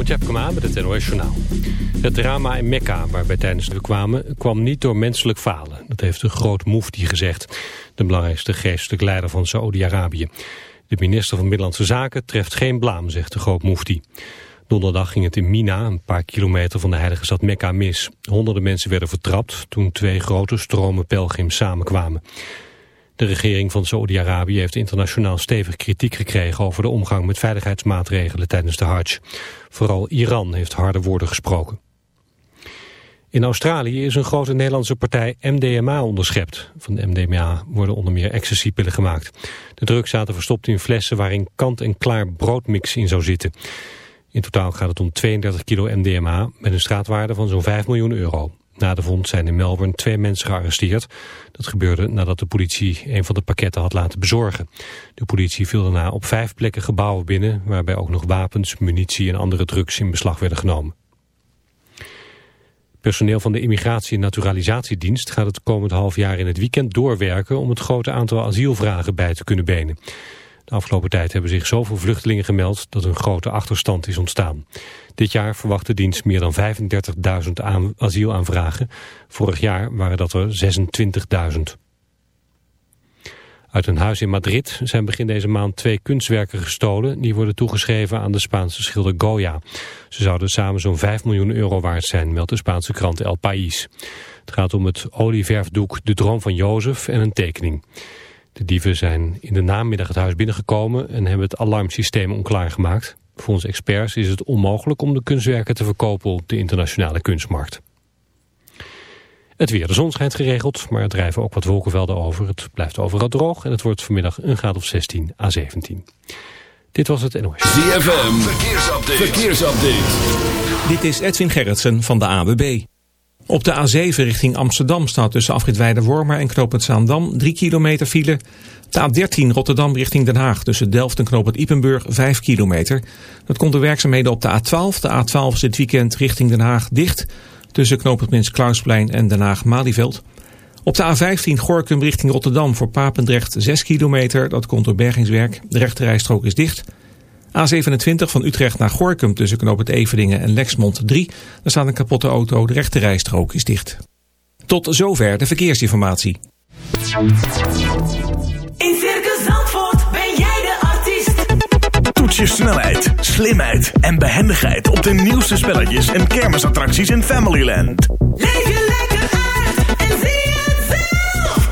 Jeroen Tjepkema met het NOS Journaal. Het drama in Mekka, waarbij tijdens de kwamen, kwam niet door menselijk falen. Dat heeft de groot mufti gezegd, de belangrijkste geestelijk leider van Saoedi-Arabië. De minister van Middellandse Zaken treft geen blaam, zegt de groot mufti. Donderdag ging het in Mina, een paar kilometer van de heilige stad Mekka, mis. Honderden mensen werden vertrapt toen twee grote stromen pelgrims samenkwamen. De regering van Saoedi-Arabië heeft internationaal stevig kritiek gekregen over de omgang met veiligheidsmaatregelen tijdens de Hajj. Vooral Iran heeft harde woorden gesproken. In Australië is een grote Nederlandse partij MDMA onderschept. Van de MDMA worden onder meer ecstasypillen gemaakt. De drugs zaten verstopt in flessen waarin kant-en-klaar broodmix in zou zitten. In totaal gaat het om 32 kilo MDMA met een straatwaarde van zo'n 5 miljoen euro. Na de vond zijn in Melbourne twee mensen gearresteerd. Dat gebeurde nadat de politie een van de pakketten had laten bezorgen. De politie viel daarna op vijf plekken gebouwen binnen... waarbij ook nog wapens, munitie en andere drugs in beslag werden genomen. Personeel van de Immigratie- en Naturalisatiedienst gaat het komend half jaar in het weekend doorwerken om het grote aantal asielvragen bij te kunnen benen. De afgelopen tijd hebben zich zoveel vluchtelingen gemeld dat een grote achterstand is ontstaan. Dit jaar verwacht de dienst meer dan 35.000 asielaanvragen. Vorig jaar waren dat er 26.000. Uit een huis in Madrid zijn begin deze maand twee kunstwerken gestolen... die worden toegeschreven aan de Spaanse schilder Goya. Ze zouden samen zo'n 5 miljoen euro waard zijn, meldt de Spaanse krant El País. Het gaat om het olieverfdoek De Droom van Jozef en een tekening. De dieven zijn in de namiddag het huis binnengekomen en hebben het alarmsysteem onklaargemaakt. Volgens experts is het onmogelijk om de kunstwerken te verkopen op de internationale kunstmarkt. Het weer. De zon schijnt geregeld, maar er drijven ook wat wolkenvelden over. Het blijft overal droog en het wordt vanmiddag een graad of 16 à 17. Dit was het NOS. ZFM. Verkeersupdate. Verkeersupdate. Dit is Edwin Gerritsen van de AWB. Op de A7 richting Amsterdam staat tussen afrit Wormer en Knoopend Zaandam 3 kilometer file. De A13 Rotterdam richting Den Haag tussen Delft en Knoopend Ipenburg 5 kilometer. Dat komt door werkzaamheden op de A12. De A12 is dit weekend richting Den Haag dicht tussen Knoopend Prins Klausplein en Den Haag-Malieveld. Op de A15 Gorkum richting Rotterdam voor Papendrecht 6 kilometer. Dat komt door bergingswerk. De rechterrijstrook is dicht. A27 van Utrecht naar Gorkum tussen Knoop Eveningen en Lexmond 3. Daar staat een kapotte auto, de rechterrijstrook is dicht. Tot zover de verkeersinformatie. In Circus Zandvoort ben jij de artiest. Toets je snelheid, slimheid en behendigheid op de nieuwste spelletjes en kermisattracties in Familyland. Leef je lekker uit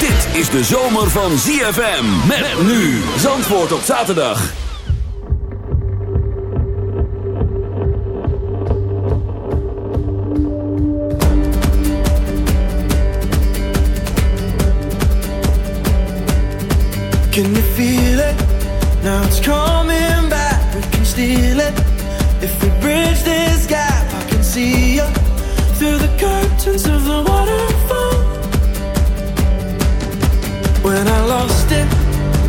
Dit is de zomer van ZFM. Met nu Zandvoort op zaterdag. Can you feel it? Now it's coming back. We can steal it. If we bridge this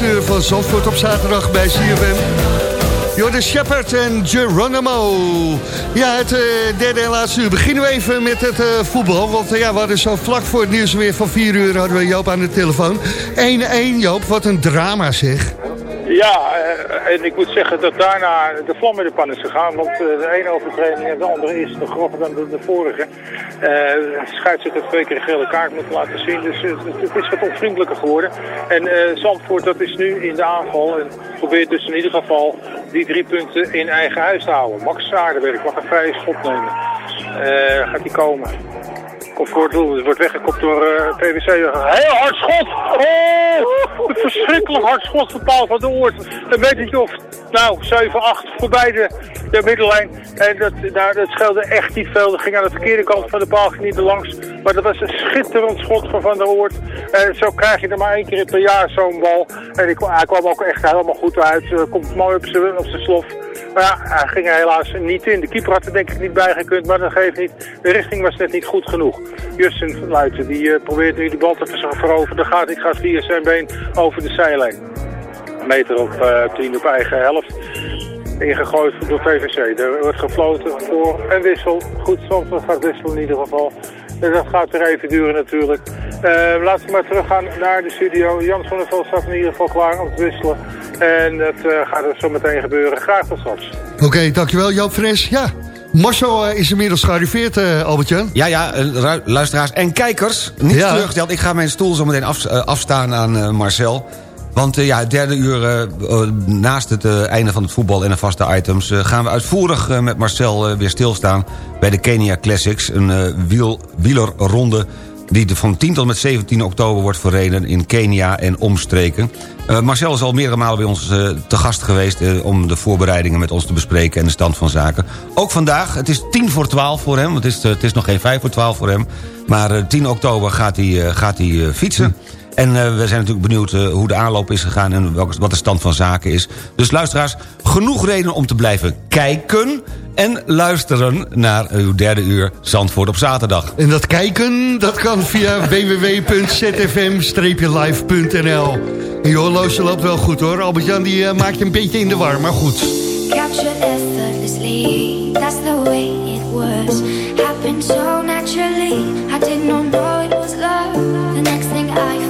Van Zandvoort op zaterdag bij CFM. Jordan Shepard en Geronimo. Ja, het eh, derde en laatste uur beginnen we even met het eh, voetbal. Want eh, ja, we hadden zo vlak voor het nieuws weer van 4 uur hadden we Joop aan de telefoon. 1-1 Joop, wat een drama zeg. Ja, en ik moet zeggen dat daarna de vlam in de pan is gegaan. Want de ene overtreding en de andere is nog grover dan de vorige. Eh de scheidsrechter twee keer een gele kaart moeten laten zien. Dus eh, het, is wat onvriendelijker geworden. En eh, Zandvoort dat is nu in de aanval. En probeert dus in ieder geval die drie punten in eigen huis te houden. Max Zaardenberg mag een vrije schot nemen. Gaat die komen? Komt voor het wordt weggekopt door eh, PwC. Heel hard schot! Oh! Een verschrikkelijk hard schot van Paul van de Oort. Een metertje of, nou, 7, 8 voorbij de, de middellijn. En dat, daar, dat scheelde echt niet veel. Dat ging aan de verkeerde kant van de paal, niet langs. Maar dat was een schitterend schot van Van der Oort. En zo krijg je er maar één keer per jaar zo'n bal. En hij kwam ook echt helemaal goed uit. Komt mooi op zijn op zijn slof. Maar ja, hij ging er helaas niet in. De keeper had er denk ik niet bij gekund, maar dat geeft niet. De richting was net niet goed genoeg. Justin Luiten, die eh, probeert nu de bal te ver- veroveren. Dat gaat niet, gaat via zijn been over de zijlijn. Meter op eh 10 op eigen helft. Ingegooid door VVC. Er wordt gefloten voor een wissel. Goed, soms gaat wisselen in ieder geval. En dat gaat weer even duren natuurlijk. Eh, laten we maar teruggaan naar de studio. Jan van der Veld staat in ieder geval klaar om te wisselen. En dat eh, gaat er zo meteen gebeuren. Graag tot straks. Oké, dankjewel Joop Fres. Ja, Marcel is inmiddels gearriveerd, eh Albert-Jan. Ja, ja, luisteraars en kijkers. Niet Ja. teleurgesteld, ik ga mijn stoel zo meteen af, afstaan aan eh, Marcel. Want eh, ja, het derde uur, eh, eh, naast het einde van het voetbal en de vaste items... gaan we uitvoerig met Marcel weer stilstaan bij de Kenia Classics. Een wiel, wielerronde die van 10 tot met 17 oktober wordt verreden in Kenia en omstreken. Marcel is al meerdere malen bij ons te gast geweest... om de voorbereidingen met ons te bespreken en de stand van zaken. Ook vandaag, het is 10 voor 12 voor hem, want het is, het is nog geen 5 voor 12 voor hem. Maar eh, 10 oktober gaat hij, gaat hij fietsen. En eh, we zijn natuurlijk benieuwd eh, hoe de aanloop is gegaan... en welke, wat de stand van zaken is. Dus luisteraars, genoeg reden om te blijven kijken... en luisteren naar uw derde uur Zandvoort op zaterdag. En dat kijken, dat kan via www.zfm-live.nl. En je horloge loopt wel goed hoor. Albert-Jan die eh, maakt je een beetje in de war, maar goed. Captured effortlessly, that's the way it was. Happened so naturally, I did not know it was love. The next thing I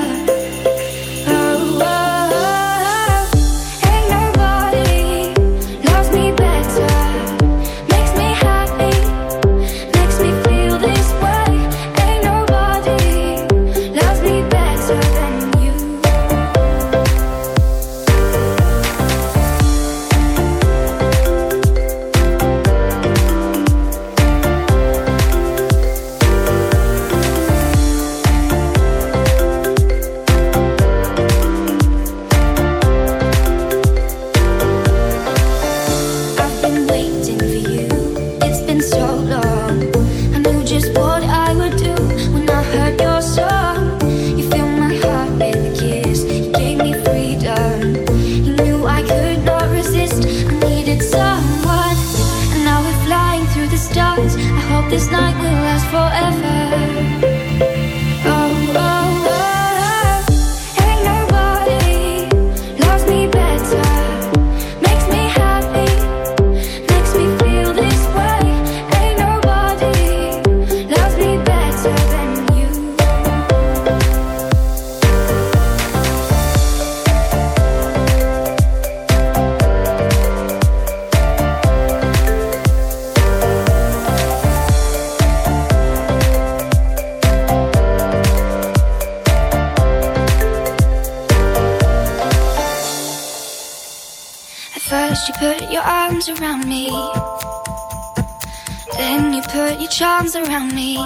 First you put your arms around me. Then you put your charms around me.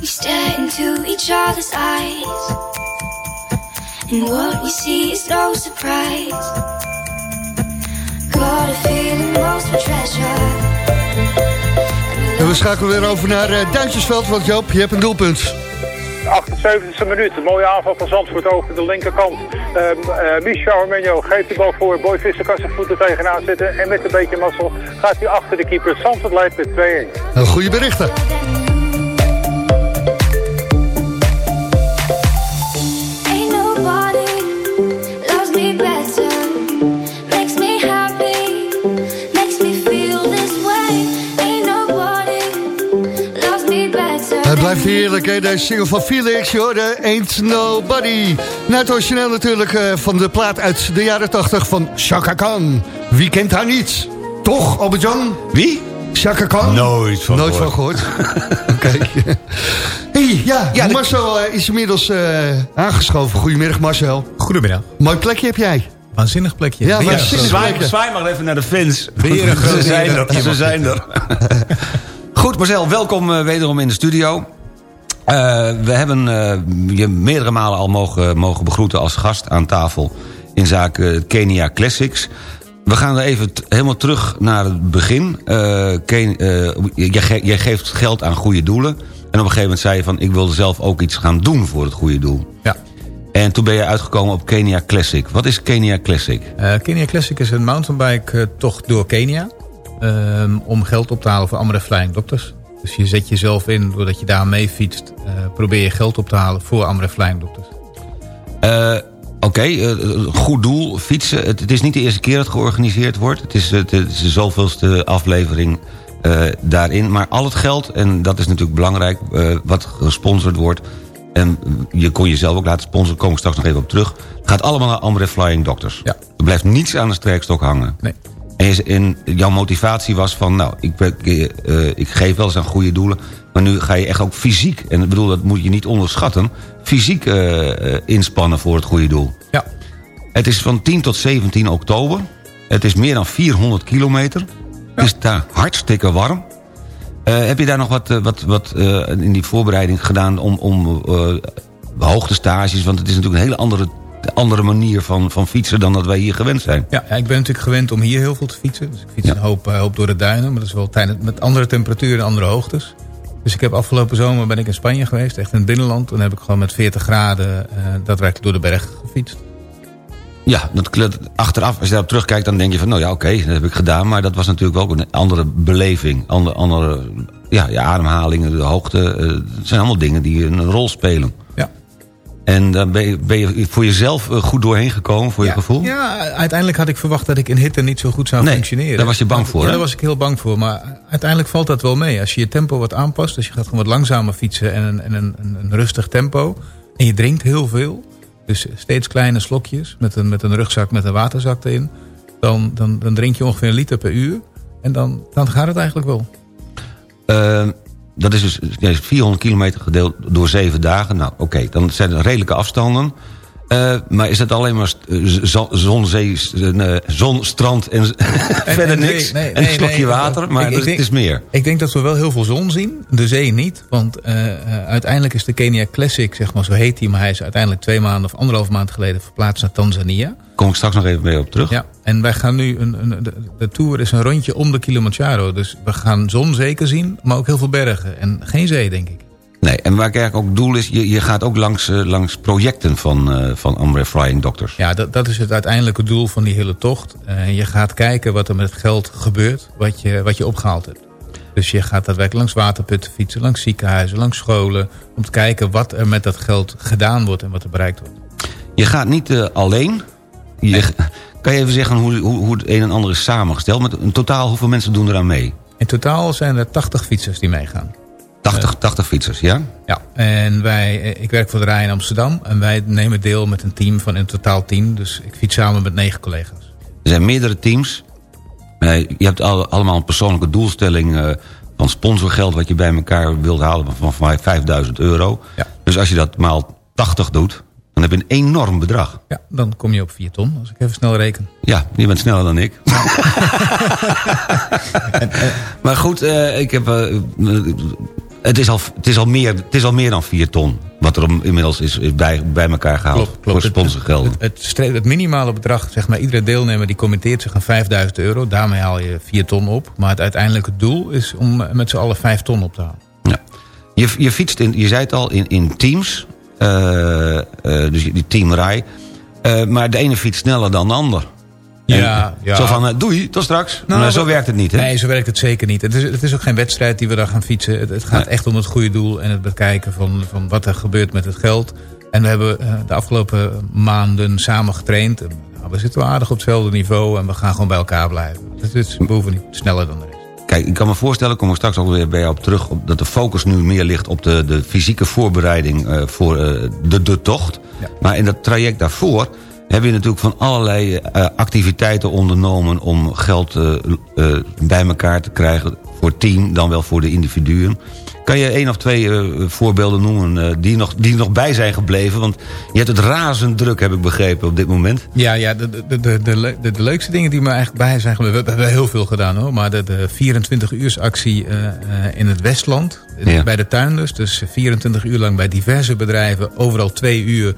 We stare into each other's eyes. And what we see is no surprise. Got a feeling most treasure. En we schakelen weer over naar uh, Duintjesveld, want Joop, je hebt een doelpunt. 78e minuut, een mooie aanval van Zandvoort over de linkerkant. Um, uh, Michel Armenio geeft de bal voor. Boy Visser kan zijn voeten tegenaan zetten. En met een beetje mazzel gaat hij achter de keeper. Zandvoort leidt met 2-1. Een goede berichten. Blijft heerlijk, hè? De single van Felix, joh, de Ain't Nobody. Na het origineel natuurlijk eh, van de plaat uit de jaren 80 van Chaka Khan. Wie kent haar niet? Toch, Albert-Jan? Wie? Chaka Khan? Nooit van Nooit van gehoord. gehoord. Kijk. hey, ja, Ja, Marcel eh, is inmiddels eh, aangeschoven. Goedemiddag, Marcel. Goedemiddag. Mooi plekje heb jij. Waanzinnig plekje. Ja, waanzinnig. Zwaai, plekje. zwaai maar even naar de fans. Weer een grote ze zijn er. Ze zijn er. Goed, Marcel, welkom eh, wederom in de studio. Eh, we hebben eh, je meerdere malen al mogen, mogen begroeten als gast aan tafel... in zaken Kenia Classics. We gaan er even helemaal terug naar het begin. Eh, Ken- jij, ge- jij geeft geld aan goede doelen. En op een gegeven moment zei je van... ik wilde zelf ook iets gaan doen voor het goede doel. Ja. En toen ben je uitgekomen op Kenia Classic. Wat is Kenia Classic? Kenia Classic is een mountainbike tocht door Kenia. ehm, om geld op te halen voor Amref Flying Doctors. Dus je zet jezelf in, doordat je daar mee fietst... eh, probeer je geld op te halen voor Amref Flying Doctors. Eh, Oké, eh, goed doel, fietsen. Het, is niet de eerste keer dat het georganiseerd wordt. Het is, het, is de zoveelste aflevering daarin. Maar al het geld, en dat is natuurlijk belangrijk... wat gesponsord wordt... en je kon jezelf ook laten sponsoren... komen we straks nog even op terug... gaat allemaal naar Amref Flying Doctors. Ja. Er blijft niets aan de strijkstok hangen. Nee. En, jouw motivatie was van... nou, ik, ben- eh, ik geef wel eens aan goede doelen... maar nu ga je echt ook fysiek... en ik bedoel, dat moet je niet onderschatten... fysiek eh, eh, inspannen voor het goede doel. Ja. Het is van 10 tot 17 oktober. Het is meer dan 400 kilometer. Het is daar hartstikke warm. Eh, heb je daar nog wat, eh, wat, wat eh, in die voorbereiding gedaan... om, om eh, hoogtestages... want het is natuurlijk een hele andere, andere manier van, van fietsen... dan dat wij hier gewend zijn. Ja, ik ben natuurlijk gewend om hier heel veel te fietsen. Dus ik fiets een hoop, eh, hoop door de duinen. Maar dat is wel tijdens, met andere temperaturen en andere hoogtes. Dus ik heb afgelopen zomer ben ik in Spanje geweest. Echt in het binnenland. En dan heb ik gewoon met 40 graden eh daadwerkelijk door de berg gefietst. Ja, dat, achteraf, als je daarop terugkijkt... dan denk je van, nou ja, oké, dat heb ik gedaan... maar dat was natuurlijk wel ook een andere beleving. Andere, andere ja, je ademhalingen, de hoogte... eh, het zijn allemaal dingen die een rol spelen. En dan ben je, ben je voor jezelf eh, goed doorheen gekomen, voor je gevoel? Ja, uiteindelijk had ik verwacht dat ik in hitte niet zo goed zou Nee, functioneren. daar was je bang voor, Ja, hè? daar was ik heel bang voor. Maar uiteindelijk valt dat wel mee. Als je je tempo wat aanpast, dus je gaat gewoon wat langzamer fietsen... en een, en een, een, rustig tempo, en je drinkt heel veel... dus steeds kleine slokjes met een, met een rugzak met een waterzak erin... dan, dan, dan drink je ongeveer een liter per uur. En dan, dan gaat het eigenlijk wel. Eh, dat is dus ja, 400 kilometer gedeeld door zeven dagen. Nou, oké, dan zijn het redelijke afstanden. Eh, maar is het alleen maar eh, zon, zee, eh, zon, strand en, verder en niks? nee, en een slokje nee. water, maar Ik- ik het denk- is meer. Ik denk dat we wel heel veel zon zien. De zee niet. Want uiteindelijk is de Kenia Classic, zeg maar, zo heet hij. Maar hij is uiteindelijk twee maanden of anderhalf maand geleden verplaatst naar Tanzania. Kom ik straks nog even mee op terug. Ja, en wij gaan nu, een, een, de, de tour is een rondje om de Kilimanjaro. Dus we gaan zon zeker zien, maar ook heel veel bergen. En geen zee, denk ik. Nee, en waar ik eigenlijk ook doel is... je, je gaat ook langs, eh, langs projecten van, eh van Amref Flying Doctors. Ja, dat, dat is het uiteindelijke doel van die hele tocht. Eh, je gaat kijken wat er met het geld gebeurt, wat je, wat je opgehaald hebt. Dus je gaat daadwerkelijk langs waterputten fietsen, langs ziekenhuizen, langs scholen. Om te kijken wat er met dat geld gedaan wordt en wat er bereikt wordt. Je gaat niet alleen. Je, Kan je even zeggen hoe, hoe, hoe het een en ander is samengesteld? Met een totaal, hoeveel mensen doen eraan mee? In totaal zijn er 80 fietsers die meegaan. 80, 80 fietsers, ja? Ja, en wij, eh, ik werk voor de Rij in Amsterdam. En wij nemen deel met een team van een totaal team. Dus ik fiets samen met negen collega's. Er zijn meerdere teams. Eh, je hebt al- allemaal een persoonlijke doelstelling eh, van sponsorgeld... wat je bij elkaar wilt halen van, van 5000 euro. Ja. Dus als je dat maal 80 doet, dan heb je een enorm bedrag. Ja, dan kom je op 4 ton, als ik even snel reken. Ja, je bent sneller dan ik. maar goed, ik heb, het, is al, het, is al meer, het is al meer dan 4 ton... wat er inmiddels is, is bij, bij elkaar gehaald voor Het- sponsorgelden. Het, het, minimale bedrag, zeg maar, iedere deelnemer die committeert zich aan 5000 euro. Daarmee haal je 4 ton op. Maar het uiteindelijke doel is om eh, met z'n allen 5 ton op te halen. Ja. Je, je fietst, in, je zei het al, in, in teams. Eh, eh, dus die teamrij. Eh, maar de ene fietst sneller dan de ander. Ja, ja. Zo van, eh, doei, tot straks. Nou, maar zo werkt het niet, hè? Nee, zo werkt het zeker niet. Het is, het is ook geen wedstrijd die we daar gaan fietsen. Het, het gaat Nee. echt om het goede doel en het bekijken van, van wat er gebeurt met het geld. En we hebben eh, de afgelopen maanden samen getraind. Nou, we zitten wel aardig op hetzelfde niveau en we gaan gewoon bij elkaar blijven. Het is, niet sneller dan de rest. Kijk, ik kan me voorstellen, ik kom er straks ook weer bij jou op terug... Op, dat de focus nu meer ligt op de, de fysieke voorbereiding eh, voor de, de tocht. Ja. Maar in dat traject daarvoor heb je natuurlijk van allerlei eh, activiteiten ondernomen... om geld eh, eh, bij elkaar te krijgen voor het team, dan wel voor de individuen. Kan je één of twee voorbeelden noemen die, nog, die nog bij zijn gebleven? Want je hebt het razend druk, heb ik begrepen, op dit moment. Ja, ja de, de, de, de, de, leukste dingen die me eigenlijk bij zijn gebleven. We hebben heel veel gedaan hoor. Maar de, de 24-uursactie eh, eh, in het Westland. Ja. Bij de tuinders. Dus 24 uur lang bij diverse bedrijven. Overal twee uur.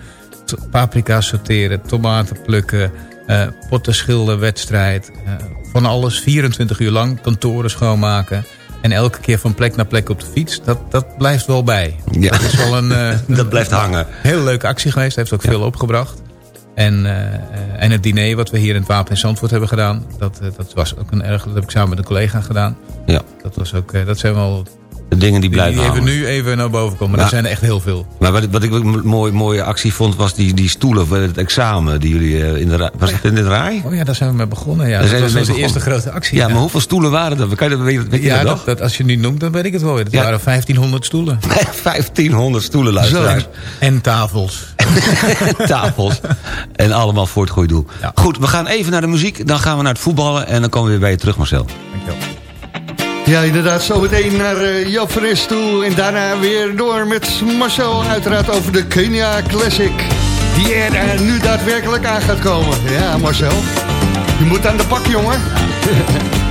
Paprika sorteren, tomaten plukken. eh potten schilderen, wedstrijd. eh, van alles. 24 uur lang. Kantoren schoonmaken. En elke keer van plek naar plek op de fiets. Dat, dat blijft wel bij. Ja. Dat is wel een... eh, Dat blijft hangen. Hele leuke actie geweest. Heeft ook veel opgebracht. En, en het diner wat we hier in het Wapen in Zandvoort hebben gedaan. Dat, dat was ook een erg... Dat heb ik samen met een collega gedaan. Ja, Dat, was ook, dat zijn wel... de dingen die Die, blijven die even hangen. nu even naar boven komen. Maar er zijn er echt heel veel. Maar wat, wat ik ook een mooie, mooie actie vond, was die, die stoelen voor het examen. Die jullie eh, in de Was het in de raai? Oh ja, daar zijn we mee begonnen. Ja. Daar Dat was onze eerste grote actie. Ja, maar hoeveel stoelen waren dat? Kan je dat, weet, weet je ja, dat dat, dat, als je nu noemt, dan weet ik het wel weer. Het Ja. waren 1500 stoelen. 1500 stoelen, luisteraars. En tafels. Tafels. En allemaal voor het goede doel. Ja. Goed, we gaan even naar de muziek. Dan gaan we naar het voetballen. En dan komen we weer bij je terug, Marcel. Dankjewel. Ja, inderdaad, zometeen naar Nes toe. En daarna weer door met Marcel, uiteraard over de Kenia Classic. Die er eh, nu daadwerkelijk aan gaat komen. Ja, Marcel. Je moet aan de pak, jongen.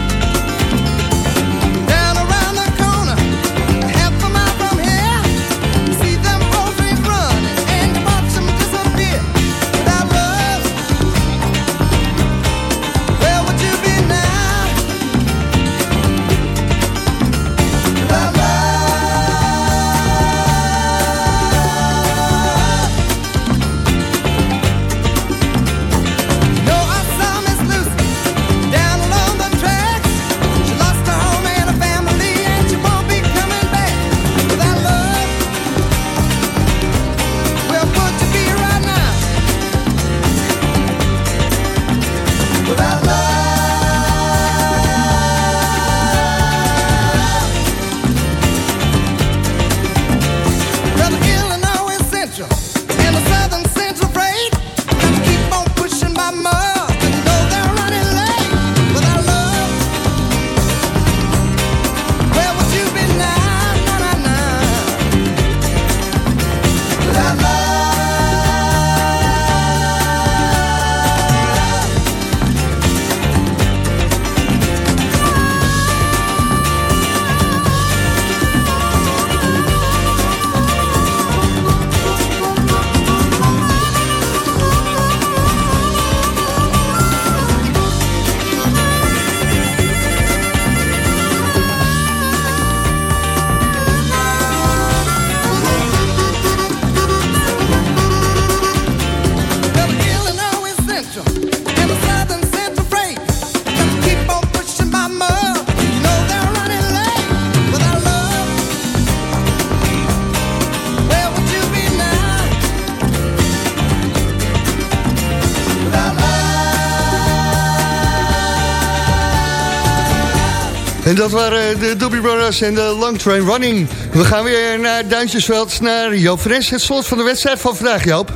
dat waren de Doobie Brothers en de Long Train Running. We gaan weer naar Duintjesveld, naar Joop Fres. Het slot van de wedstrijd van vandaag, Joop.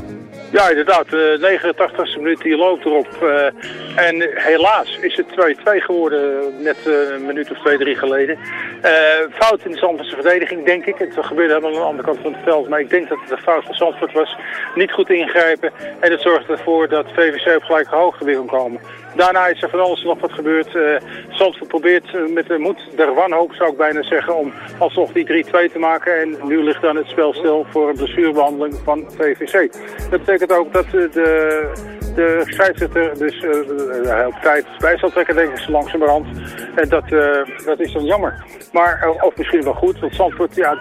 Ja, inderdaad. eh 89e minuut, die loopt erop. eh, en helaas is het 2-2 geworden, net eh, een minuut of twee, drie geleden. Eh, fout in de Zandvoortse verdediging, denk ik. Het gebeurde helemaal aan de andere kant van het veld. Maar ik denk dat het een fout van Zandvoort was. Niet goed ingrijpen. En het zorgde ervoor dat VVC op gelijke hoogte weer kon komen. Daarna is er van alles nog wat gebeurd. Eh Zandvoort probeert eh, met de moed der wanhoop, zou ik bijna zeggen, om alsnog die 3-2 te maken. En nu ligt dan het spel stil voor een blessurebehandeling van VVC. Dat betekent ook dat eh, de, de scheidsrechter dus eh, op tijd bij zal trekken, denk ik, zo langzamerhand. En dat, eh, dat is dan jammer. Maar, of misschien wel goed, want Zandvoort, ja,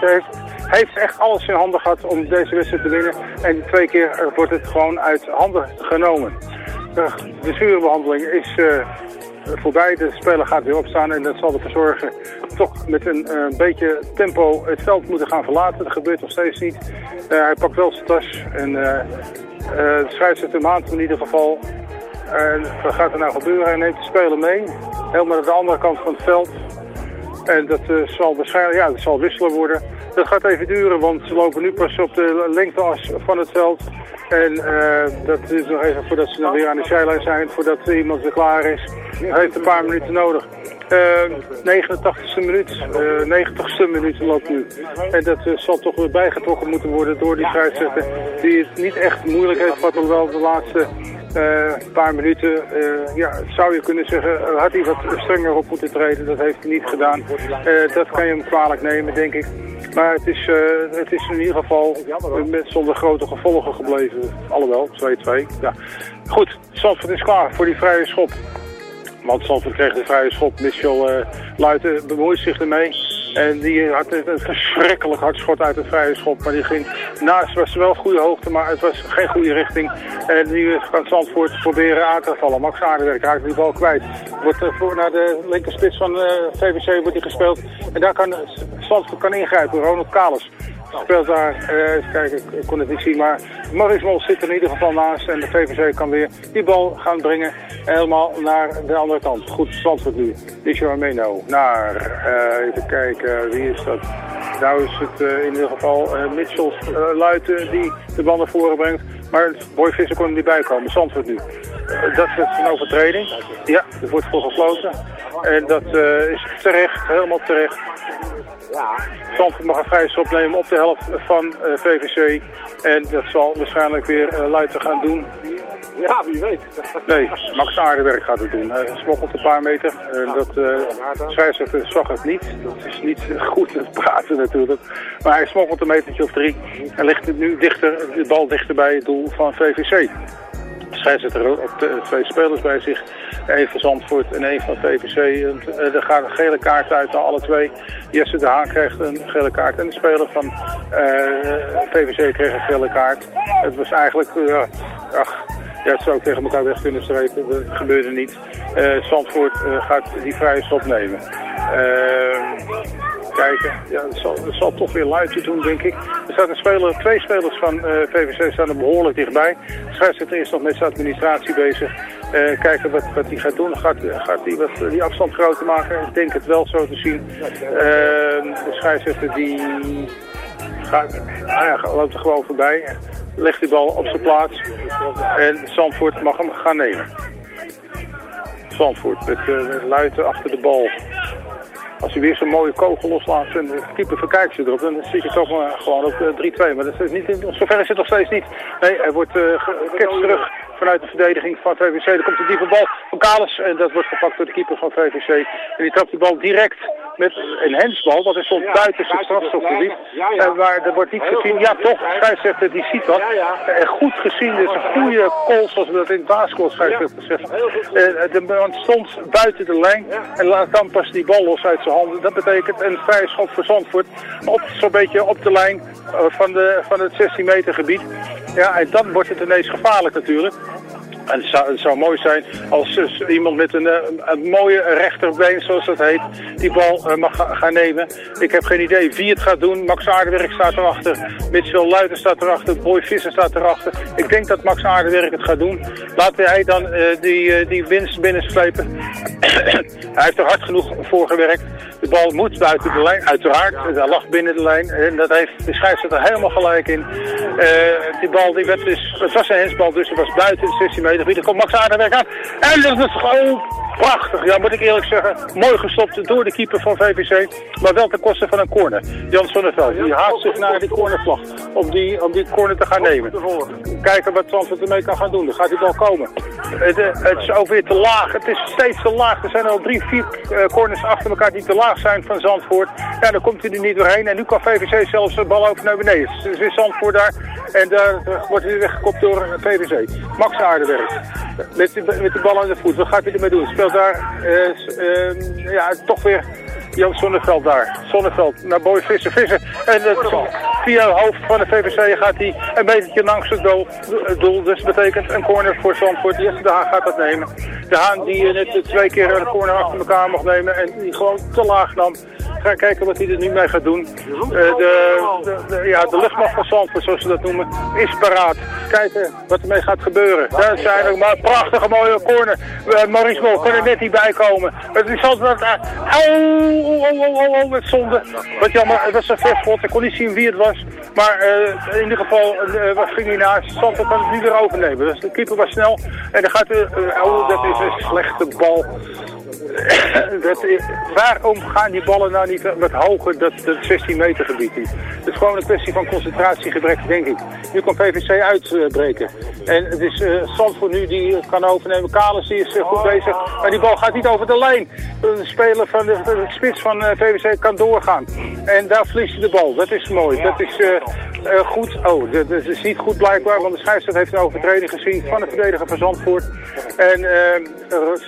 heeft, heeft echt alles in handen gehad om deze wedstrijd te winnen. En twee keer wordt het gewoon uit handen genomen. De blessurebehandeling is eh, voorbij. De speler gaat weer opstaan en dat zal ervoor zorgen toch met een eh, beetje tempo het veld moeten gaan verlaten. Dat gebeurt nog steeds niet. Eh, hij pakt wel zijn tas en eh, de scheidsrechter maand hem in ieder geval. En wat gaat er nou gebeuren? Hij neemt de speler mee, helemaal naar de andere kant van het veld. En dat eh, zal waarschijnlijk, ja, dat zal wisselen worden. Dat gaat even duren, want ze lopen nu pas op de lengteas van het veld. En eh, dat is nog even voordat ze dan weer aan de zijlijn zijn, voordat iemand weer klaar is. Heeft een paar minuten nodig. Eh 89ste minuut, eh 90ste minuut loopt nu. En dat zal toch weer bijgetrokken moeten worden door die scheidsrechter. Die het niet echt moeilijk heeft gehad, hoewel de laatste eh, paar minuten, eh, ja, zou je kunnen zeggen, eh, had hij wat strenger op moeten treden. Dat heeft hij niet gedaan. Dat kan je hem kwalijk nemen, denk ik. Maar het is, het is in ieder geval met zonder grote gevolgen gebleven. Alhoewel, 2-2. Ja. Goed, Zandvoort is klaar voor die vrije schop. Want Zandvoort kreeg de vrije schop. Michel uh, Luiten bemoeit zich ermee. En die had een verschrikkelijk hard schot uit de vrije schop. Maar die ging naast, was wel goede hoogte, maar het was geen goede richting. En nu kan Zandvoort proberen aan te vallen. Max Aardewerk raakt die bal kwijt. Wordt voor naar de linkerspits van uh, wordt die gespeeld. En daar kan Zandvoort kan ingrijpen. Ronald Kalis speelt daar, uh, even kijken, ik, kon het niet zien, maar Maurice Mol zit er in ieder geval naast en de VVC kan weer die bal gaan brengen helemaal naar de andere kant. Goed, Zandvoort nu. Ameno naar, uh, even kijken, wie is dat? Nou is het uh, in ieder geval uh, Mitchell Luiten die de bal naar voren brengt, maar Boy kon er niet bij komen. Zandvoort nu. dat is een overtreding. Ja, er wordt voor. En dat is terecht, helemaal terecht. Zandvoort mag een vrije schop nemen op de helft van uh, VVC. En dat zal waarschijnlijk weer uh, Luiten gaan doen. Ja, wie weet. Nee, Max Aardewerk gaat het doen. Hij smokkelt een paar meter. Uh, dat uh, zag het niet. Dat is niet goed te praten natuurlijk. Maar hij smokkelt een metertje of drie. En ligt het nu dichter, de bal dichter bij het doel van VVC scheidsrechter op de, twee spelers bij zich. Eén van Zandvoort en één van VVC. En, uh, er gaat een gele kaart uit naar alle twee. Jesse de Haan krijgt een gele kaart. En de speler van uh, VVC kreeg een gele kaart. Het was eigenlijk... Uh, ach, ja, het zou ook tegen elkaar weg kunnen strepen. Dat gebeurde niet. Uh, Zandvoort gaat die vrije stop nemen. Uh, kijken. Ja, het zal, het zal toch weer luidje doen, denk ik. Er staat twee spelers van uh, VVC staan er behoorlijk dichtbij. Scheidsrechter is nog met zijn administratie bezig. Uh, kijken wat, wat hij gaat doen. Gaat, gaat hij wat, die afstand groter maken? Ik denk het wel zo te zien. Uh, de scheidsrechter die gaat, ah loopt er gewoon voorbij. Legt die bal op zijn plaats. En Zandvoort mag hem gaan nemen. Zandvoort met uh, luiten achter de bal. Als hij weer zo'n mooie kogel loslaat en de keeper verkijkt ze erop, dan zit je toch maar gewoon op 3-2. Maar dat is niet, zover is het nog steeds niet. Nee, hij wordt uh, terug vanuit de verdediging van VVC. Er komt een diepe bal van Kalis en dat wordt gepakt door de keeper van VVC. En die trapt die bal direct met een hensbal, want hij stond buiten zijn strafstofgebied. Uh, maar er wordt niet gezien. Ja, toch, scheidsrechter die ziet dat. Uh, goed gezien, dus een goede call zoals we dat in het basketbal scheidsrechter zeggen. Uh, de man stond buiten de lijn en laat dan pas die bal los uit zijn handen. Dat betekent een vrije schop voor Zandvoort op zo'n beetje op de lijn van, de, van het 16 meter gebied. Ja, en dan wordt het ineens gevaarlijk natuurlijk. En het zou, het zou mooi zijn als iemand met een, eh, een mooie rechterbeen, zoals dat heet, die bal eh, mag ga- gaan nemen. Ik heb geen idee wie het gaat doen. Max Aardewerk staat erachter. Mitchell Luiten staat erachter. Boy Visser staat erachter. Ik denk dat Max Aardewerk het gaat doen. Laten hij dan eh, die, die winst binnenslepen. hij heeft er hard genoeg voor gewerkt. De bal moet buiten de lijn, uiteraard. Hij lag binnen de lijn. En dat heeft de scheidsrechter helemaal gelijk in. Die bal die werd dus, het was een hensbal, dus het was buiten de 16 meter. Gebied. Er komt Max Aardewerk aan. En dat is gewoon prachtig. Ja, moet ik eerlijk zeggen. Mooi gestopt door de keeper van VVC. Maar wel ten koste van een corner. Jan Sonneveld, die haast zich naar die cornervlag. Om die, om die corner te gaan nemen. Kijken wat Zandvoort ermee kan gaan doen. Dan gaat die bal komen. Het, eh, het is ook weer te laag. Het is steeds te laag. Er zijn al drie, vier eh, corners achter elkaar die te laag zijn van Zandvoort. Ja, dan komt hij er niet doorheen. En nu kan VVC zelfs de bal over naar beneden. Er is Zandvoort daar. En daar eh, wordt hij weggekopt door VVC. Max Aardewerk. Met, de- met de bal aan de voet. Wat gaat hij ermee doen? Speelt daar eh, s- eh, ja, toch weer Jan Zonneveld daar. Zonneveld naar Boy Visser. Visser. En het, via het hoofd van de VVC gaat hij een metertje langs het doel. doel. Dus dat betekent een corner voor Zandvoort. Jesse de Haan gaat dat nemen. De Haan die eh, net twee keer een corner achter elkaar mocht nemen. En die gewoon te laag nam. Ga kijken wat hij er nu mee gaat doen. Eh, de, de, ja, de luchtmacht van Zandvoort, zoals ze dat noemen, is paraat. Kijken wat ermee gaat gebeuren. Daar zijn er maar prachtige mooie corner. Uh, Maurice kon er net niet bij komen. Het is altijd... Uh, oh, oh, oh, oh, met zonde. Wat jammer, het was een vechtschot. Ik kon niet zien wie het was. Maar eh, in ieder geval wat ging hij naast. Zandvoort kan het nu weer overnemen. Dus de keeper was snel. En dan gaat de... Oh, dat is een slechte bal. dat, waarom gaan die ballen nou niet wat hoger dat, dat 16 meter gebied is? Het is gewoon een kwestie van concentratiegebrek, denk ik. Nu kan VVC uitbreken. En het is eh Zandvoort nu die kan overnemen. Kalis is eh, goed bezig. Maar die bal gaat niet over de lijn. De speler van de, spits van eh, VVC kan doorgaan. En daar verliest hij de bal. Dat is mooi. Dat is goed. Oh, dat, is niet goed blijkbaar. Want de scheidsrechter heeft een overtreding gezien van de verdediger van Zandvoort. En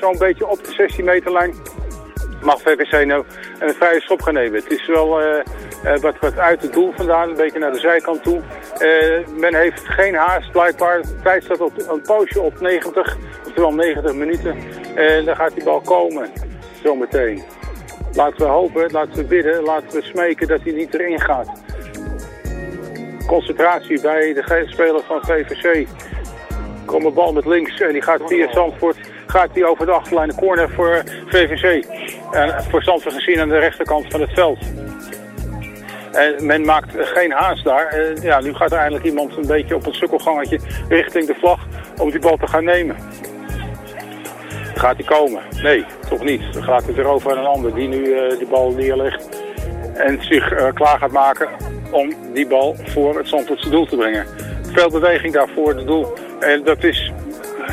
zo'n beetje op de 16 meter lijn mag VVC nou een vrije schop gaan nemen. Het is wel eh, eh, wat, wat uit het doel vandaan, een beetje naar de zijkant toe. Eh, men heeft geen haast blijkbaar. De tijd staat op een poosje op 90, oftewel 90 minuten. En dan gaat die bal komen, zometeen. Laten we hopen, laten we bidden, laten we smeken dat hij niet erin gaat. Concentratie bij de speler van VVC. Komt een bal met links en die gaat via Zandvoort gaat die over de achterlijn de corner voor VVC. En voor Zandvoort gezien aan de rechterkant van het veld. En men maakt geen haast daar. Ja, nu gaat er eindelijk iemand een beetje op het sukkelgangetje richting de vlag om die bal te gaan nemen. Gaat die komen? Nee, toch niet. Dan gaat het weer over aan een ander die nu eh, die bal neerlegt. En zich eh, klaar gaat maken om die bal voor het Zandvoortse doel te brengen. Veel beweging daarvoor het doel. En dat is...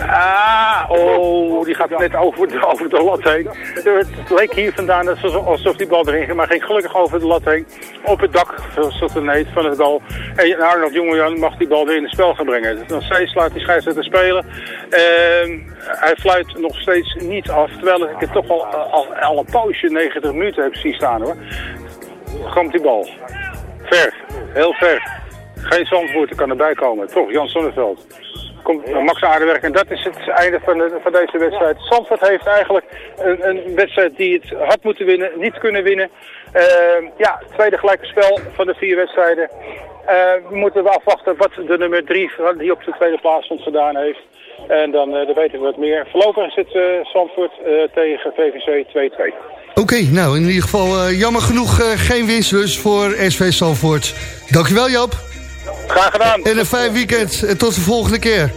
Ah, oh, die gaat net over de, over de lat heen. Het leek hier vandaan alsof- die bal erin ging, maar ging gelukkig over de lat heen. Op het dak, zoals dat dan van het goal. En Arnold Jongejan mag die bal weer in het spel gaan brengen. Dus nog steeds laat die scheidsrechter spelen. Ehm, hij fluit nog steeds niet af, terwijl ik het toch al, al, een poosje 90 minuten heb zien staan hoor. Komt die bal. Ver, heel ver. Geen zandvoerder kan erbij komen. Toch, Jan Sonneveld. Komt Max Aardewerk. En dat is het einde van, de, van deze wedstrijd. Zandvoort heeft eigenlijk een, een wedstrijd die het had moeten winnen, niet kunnen winnen. Eh, ja, tweede gelijke spel van de vier wedstrijden. Eh, we moeten wel afwachten wat de nummer drie die op de tweede plaats stond gedaan heeft. En dan, eh, dan weten we wat meer. Voorlopig het eh Zandvoort eh, tegen VVC 2-2. Oké, nou in ieder geval eh, jammer genoeg eh, geen winst dus voor SV Salvoort. Dankjewel Joop. Graag gedaan. En een fijn weekend en tot de volgende keer.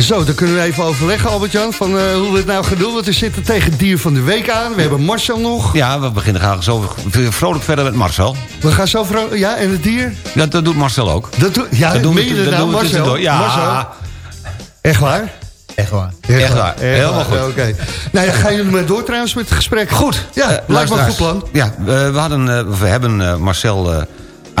Zo, dan kunnen we even overleggen Albert-Jan van eh, hoe we het nou gaan doen. Want we zitten tegen dier van de week aan. We hebben Marcel nog. Ja, we beginnen graag zo vrolijk verder met Marcel. We gaan zo vro- Ja, en het dier? Ja, dat doet Marcel ook. Dat doe, ja, Dat doen we- dat dat nou, doen we Marcel? tussendoor. Ja. Marcel? Echt waar? Echt waar. Echt waar. Helemaal goed. Oké. Nou ja, gaan jullie maar door trouwens met het gesprek? Goed. Ja, Eh, lijkt me een goed plan. Ja, eh, we, hadden, eh, we hebben eh, Marcel eh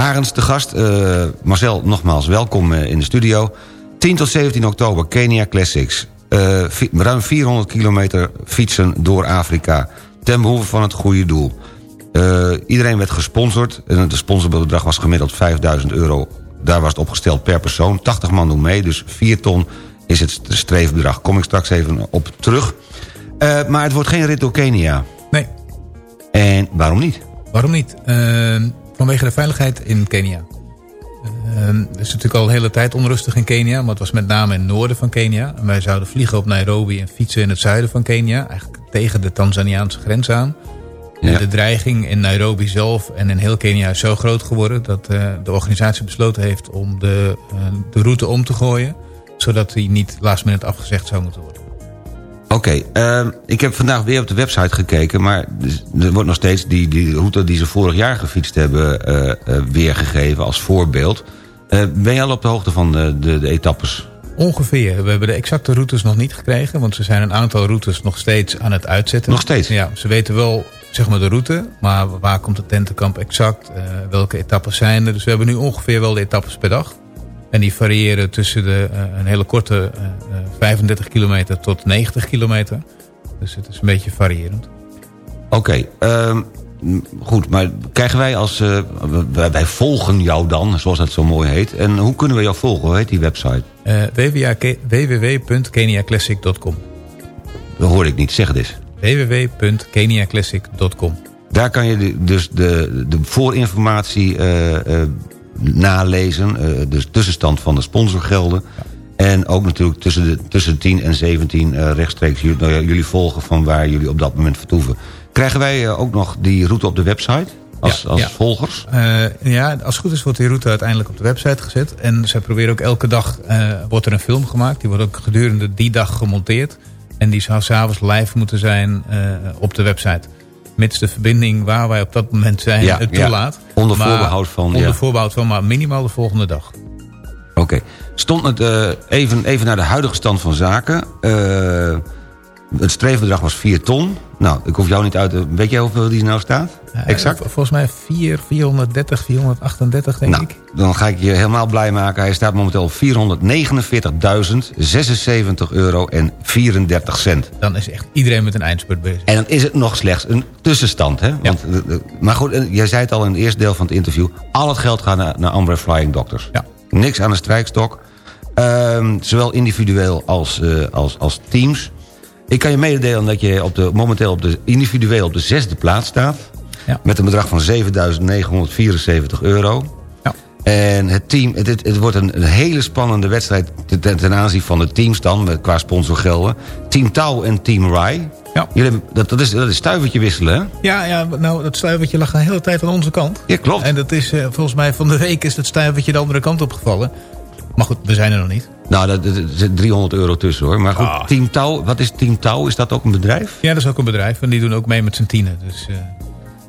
Arends te gast. Eh, Marcel, nogmaals welkom eh, in de studio. 10 tot 17 oktober, Kenia Classics. Eh, ruim 400 kilometer fietsen door Afrika. Ten behoeve van het goede doel. Iedereen werd gesponsord. En het sponsorbedrag was gemiddeld 5000 euro. Daar was het opgesteld per persoon. 80 man doen mee, dus 4 ton is het streefbedrag. Kom ik straks even op terug. Maar het wordt geen rit door Kenia. Nee. En waarom niet? Waarom niet? Eh, vanwege de veiligheid in Kenia. Het is natuurlijk al de hele tijd onrustig in Kenia. Maar het was met name in het noorden van Kenia. En wij zouden vliegen op Nairobi en fietsen in het zuiden van Kenia. Eigenlijk tegen de Tanzaniaanse grens aan. En Ja. de dreiging in Nairobi zelf en in heel Kenia is zo groot geworden... dat eh, de organisatie besloten heeft om de, eh, de route om te gooien... zodat die niet last minute afgezegd zou moeten worden. Oké, ehm, ik heb vandaag weer op de website gekeken... maar dus- er wordt nog steeds die, die route die ze vorig jaar gefietst hebben... eh, eh, weergegeven als voorbeeld. Eh, ben je al op de hoogte van de, de, de etappes? Ongeveer. We hebben de exacte routes nog niet gekregen... want ze zijn een aantal routes nog steeds aan het uitzetten. Nog steeds? Ja, ze weten wel zeg maar de route... maar waar komt het tentenkamp exact? welke etappes zijn er? Dus we hebben nu ongeveer wel de etappes per dag. En die variëren tussen de, eh, een hele korte eh, eh, 35 kilometer tot 90 kilometer. Dus het is een beetje variërend. Oké, ehm, goed, maar krijgen wij als... eh, wij, wij volgen jou dan, zoals dat zo mooi heet. En hoe kunnen we jou volgen? Hoe heet die website? Eh www- www.keniaclassic.com Dat hoor ik niet, zeg het eens. www.keniaclassic.com Daar kan je dus de, de voorinformatie eh, eh, nalezen. eh, dus tussenstand van de sponsorgelden. En ook natuurlijk tussen, de, tussen 10 en 17 eh, rechtstreeks jullie, nou jullie volgen van waar jullie op dat moment vertoeven. Krijgen wij eh, ook nog die route op de website? Als, Ja, als ja. volgers? Ja, als het goed is wordt die route uiteindelijk op de website gezet. En zij proberen ook elke dag, wordt er een film gemaakt. Die wordt ook gedurende die dag gemonteerd. En die zou s'avonds live moeten zijn op de website. Mits de verbinding waar wij op dat moment zijn Ja, het ja. toelaat. Onder Maar- voorbehoud van, Onder ja. voorbehoud van, maar minimaal de volgende dag. Oké. Stond het eh, even, even naar de huidige stand van zaken. Eh, het streefbedrag was 4 ton. Nou, ik hoef jou niet uit te... Weet jij hoeveel die nou staat? Exact? vol- volgens mij 4, 430, 438 denk Nou, ik. dan ga ik je helemaal blij maken. Hij staat momenteel op 449.076 euro en 34 cent. Dan is echt iedereen met een eindspurt bezig. En dan is het nog slechts een tussenstand. Hè? Want, eh, eh, maar goed, eh, jij zei het al in het eerste deel van het interview. Al het geld gaat naar, naar Ambre Flying Doctors. Ja. Niks aan de strijkstok. Ehm, zowel individueel als, als, als teams. Ik kan je mededelen dat je op de, momenteel op de, individueel op de zesde plaats staat. Ja. Met een bedrag van 7.974 euro. Ja. En het team, het, het, het wordt een, een hele spannende wedstrijd ten, aanzien van de teams dan, met, qua sponsorgelden. Team Touw en Team Rai. Ja. Jullie, dat, dat, is, dat is stuivertje wisselen, hè? Ja, ja, nou, dat stuivertje lag de hele tijd aan onze kant. Ja, klopt. En dat is, eh, volgens mij van de week is dat stuivertje de andere kant opgevallen. Maar goed, we zijn er nog niet. Nou, er zit 300 euro tussen, hoor. Maar goed, Ah. Team Touw, wat is Team Touw? Is dat ook een bedrijf? Ja, dat is ook een bedrijf en die doen ook mee met z'n tienen. Dus eh,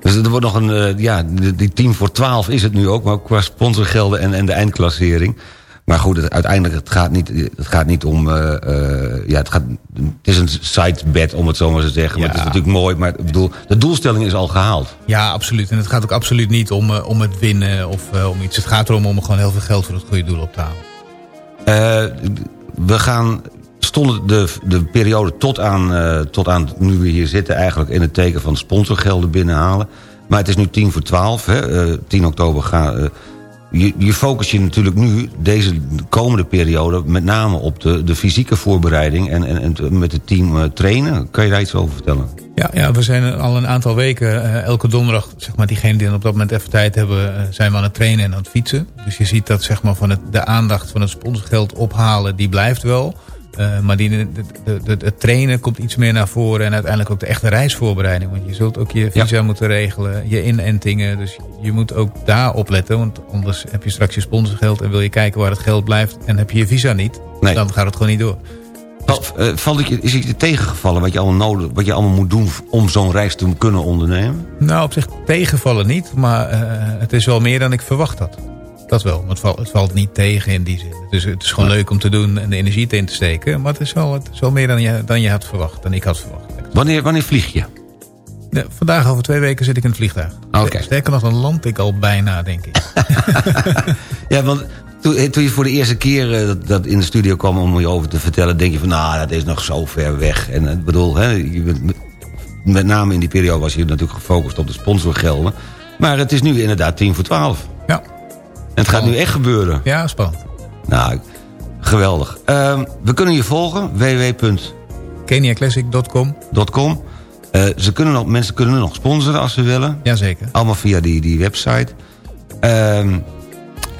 Dus er wordt nog een, eh, ja, die team voor 12 is het nu ook, maar ook qua sponsorgelden en, en de eindklassering. Maar goed, het, uiteindelijk, het gaat niet, het gaat niet om, eh, ja, het, gaat, het is een sidebed om het zo maar te zeggen. Maar het is natuurlijk mooi, maar ik bedoel, de doelstelling is al gehaald. ja, absoluut. En het gaat ook absoluut niet om, om het winnen of om iets. Het gaat erom om gewoon heel veel geld voor het goede doel op te halen. Eh, we gaan, stonden de, de periode tot aan, eh, tot aan nu we hier zitten... eigenlijk in het teken van sponsorgelden binnenhalen. Maar het is nu tien voor twaalf, hè, eh, 10 oktober. Ga, je, je focus je natuurlijk nu, deze komende periode... met name op de, de fysieke voorbereiding en, en, met het team eh, trainen. Kan je daar iets over vertellen? Ja, ja, we zijn al een aantal weken, eh, elke donderdag, zeg maar, diegenen die op dat moment even tijd hebben, eh, zijn we aan het trainen en aan het fietsen. Dus je ziet dat zeg maar, van het, de aandacht van het sponsorgeld ophalen, die blijft wel. Eh, maar die, de, de, trainen komt iets meer naar voren en uiteindelijk ook de echte reisvoorbereiding. Want je zult ook je visa moeten regelen, je inentingen. Dus je moet ook daar opletten, want anders heb je straks je sponsorgeld en wil je kijken waar het geld blijft en heb je je visa niet, Nee. dan gaat het gewoon niet door. Val- eh, valt je, is het je tegengevallen wat je allemaal nodig, wat je allemaal moet doen om zo'n reis te kunnen ondernemen? Nou, op zich tegenvallen niet, maar eh, het is wel meer dan ik verwacht had. Dat wel, maar het valt, het valt niet tegen in die zin. Dus het is gewoon leuk om te doen en de energie erin te steken. Maar het is wel, het is wel meer dan je, dan je had verwacht, dan ik had verwacht. Wanneer, wanneer vlieg je? Ja, vandaag over twee weken zit ik in het vliegtuig. Oké. Sterker nog, dan land ik al bijna, denk ik. Ja, want toen, eh, toen je voor de eerste keer eh, dat, dat in de studio kwam om je over te vertellen... denk je van, nou, dat is nog zo ver weg. En eh, ik bedoel, hè, je bent, met- name in die periode was je natuurlijk gefocust op de sponsorgelden. Maar het is nu inderdaad tien voor twaalf. Ja, het gaat nu echt gebeuren. ja spannend. Nou, Geweldig. Ehm, we kunnen je volgen, www.com. KeniaClassic.com. Eh, ze kunnen nog, mensen kunnen nog sponsoren als ze willen. Jazeker. Allemaal via die, die website. Ehm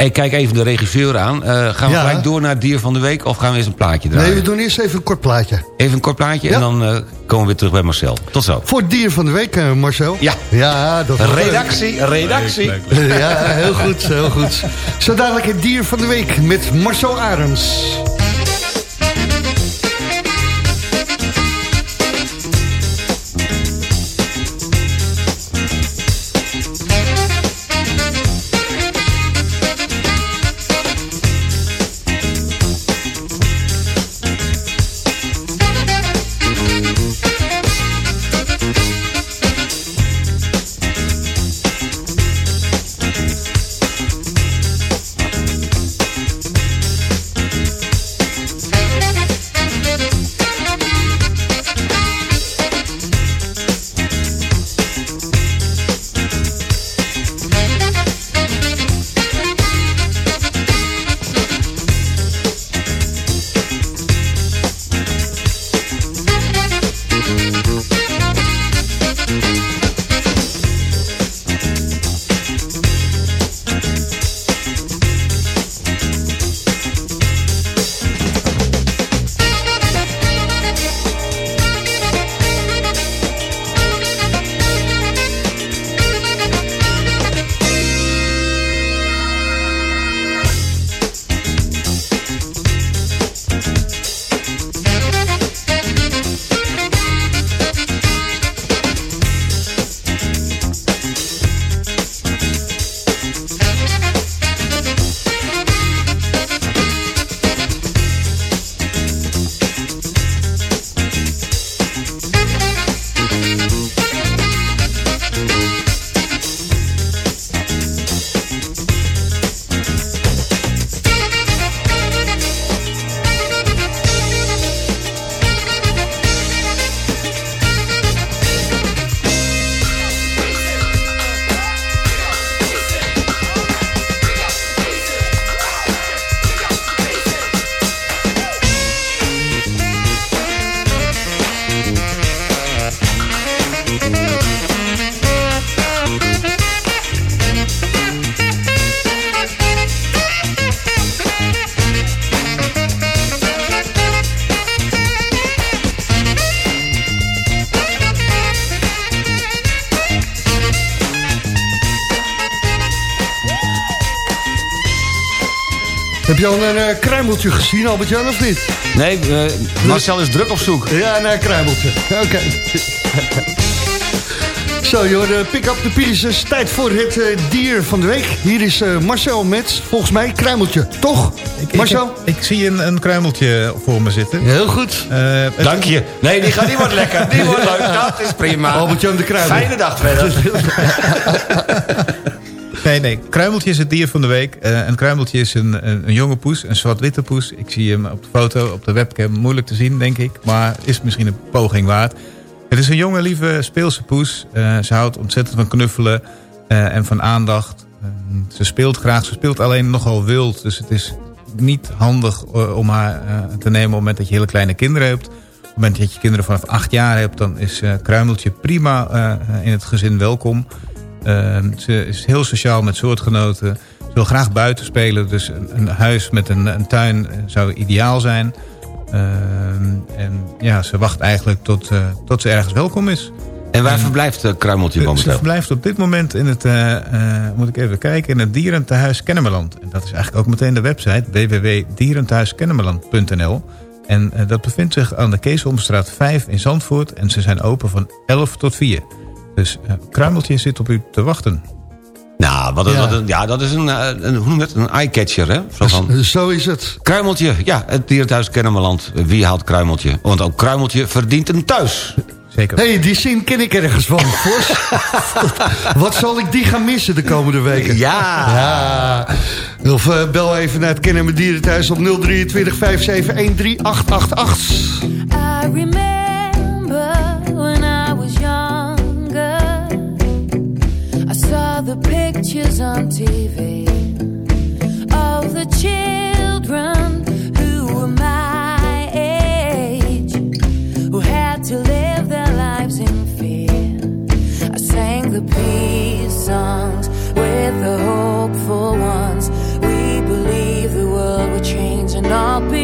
ik kijk even de regisseur aan. Eh, gaan we Ja. gelijk door naar het dier van de week... of gaan we eens een plaatje draaien? Nee, we doen eerst even een kort plaatje. Even een kort plaatje en dan eh, komen we weer terug bij Marcel. Tot zo. Voor het dier van de week, eh, Marcel. Ja. Ja, dat was leuk. Redactie, redactie. Ja, heel goed, heel goed. Zo dadelijk het dier van de week met Marcel Arends. Kruimeltje gezien, Albert-Jan, of niet? Nee, eh, Marcel is druk op zoek. Ja, naar een kruimeltje. Oké. Zo, joh, de pick up the pieces. Tijd voor het eh, dier van de week. Hier is eh, Marcel met, volgens mij, kruimeltje. Toch? Ik, Marcel? Ik, ik zie een, een kruimeltje voor me zitten. Heel goed. Eh, Dank je. Nee, die, gaat, die wordt lekker. Die wordt leuk. Dat is prima. Albert-Jan de Kruimel. Fijne dag verder. Nee, nee. Kruimeltje is het dier van de week. Eh, een kruimeltje is een, een, jonge poes, een zwart-witte poes. Ik zie hem op de foto, op de webcam. Moeilijk te zien, denk ik. Maar is misschien een poging waard. Het is een jonge, lieve, speelse poes. Eh, ze houdt ontzettend van knuffelen eh, en van aandacht. Eh, ze speelt graag. Ze speelt alleen nogal wild. Dus het is niet handig om haar te nemen op het moment dat je hele kleine kinderen hebt. Op het moment dat je kinderen vanaf acht jaar hebt... dan is Kruimeltje prima in het gezin welkom. Eh, ze is heel sociaal met soortgenoten. Ze wil graag buiten spelen. Dus een, een huis met een, een tuin eh, zou ideaal zijn. Eh, en ja, ze wacht eigenlijk tot, eh, tot ze ergens welkom is. En waar verblijft uh, Kruimeltje Ze momenteel? verblijft op dit moment in het, moet ik even kijken, in het dierentehuis Kennemerland. En dat is eigenlijk ook meteen de website www.dierenthuiskennemerland.nl. En dat bevindt zich aan de Keesomstraat 5 in Zandvoort. En ze zijn open van 11 tot 4. Dus eh, Kruimeltje zit op u te wachten. Nou, wat een, Ja. wat een- ja, dat is een, eh, een, hoe noem het? een eye-catcher, hè? Zo van, Zo is het. Kruimeltje, ja, het dierenthuis Kennemerland. Wie haalt Kruimeltje? Want ook Kruimeltje verdient een thuis. Zeker. Hé, hey, die zin ken ik ergens van. Wat zal ik die gaan missen de komende weken? Ja. Ja. Of eh, bel even naar het Kennen met Dierenthuis op 023 57 13888. I remember the pictures on TV of the children who were my age, who had to live their lives in fear? I sang the peace songs with the hopeful ones. We believe the world will change and all be.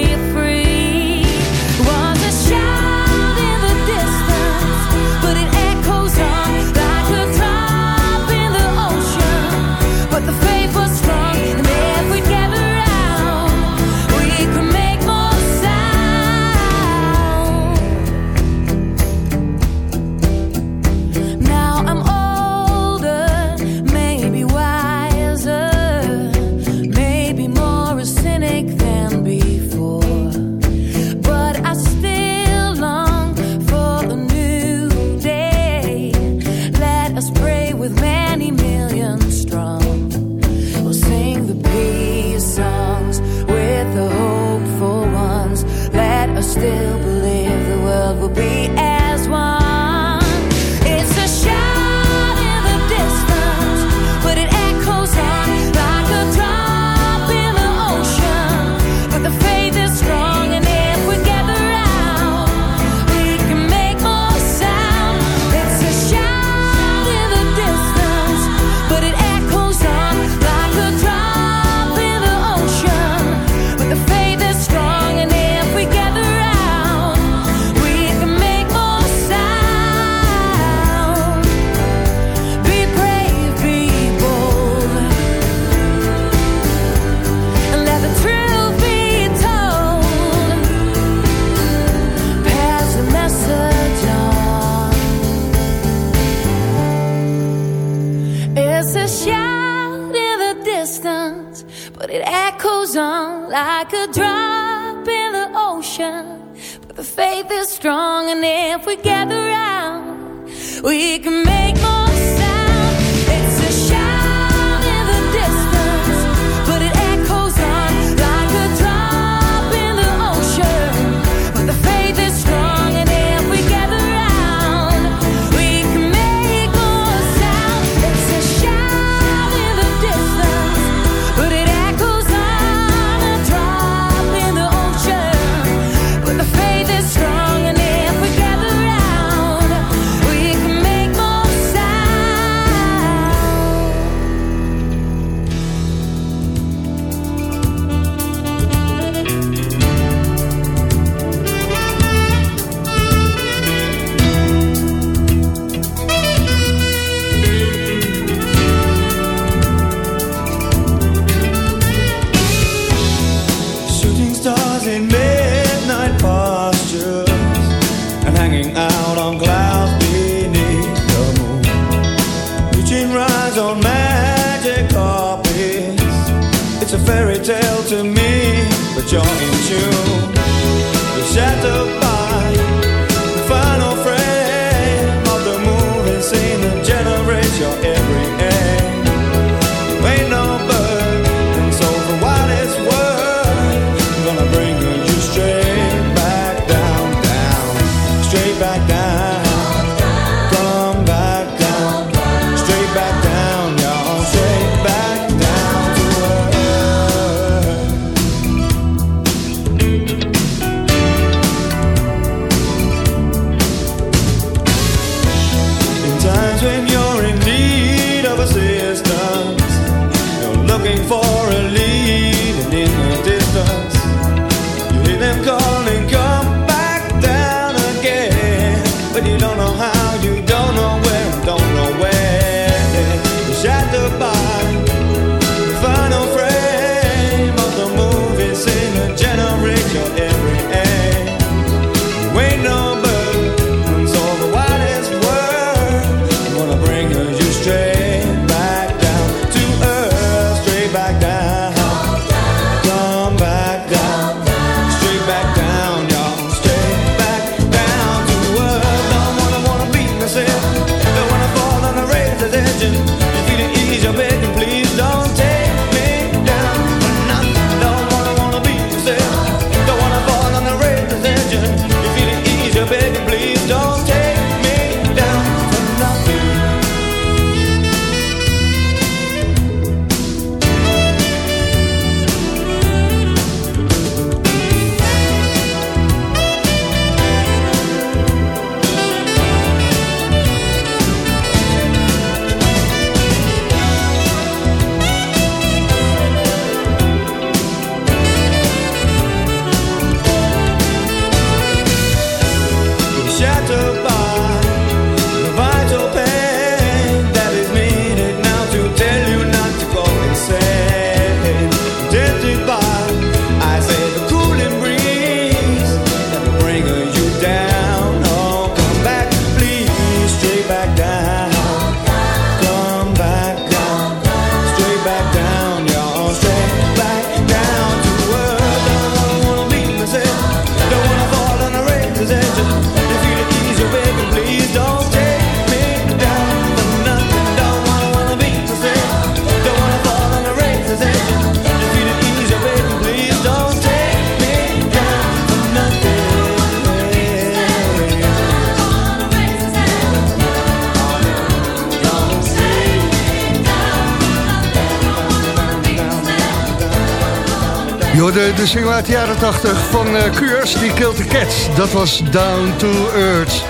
van uh, die Killed the Cats. Dat was Down to Earth.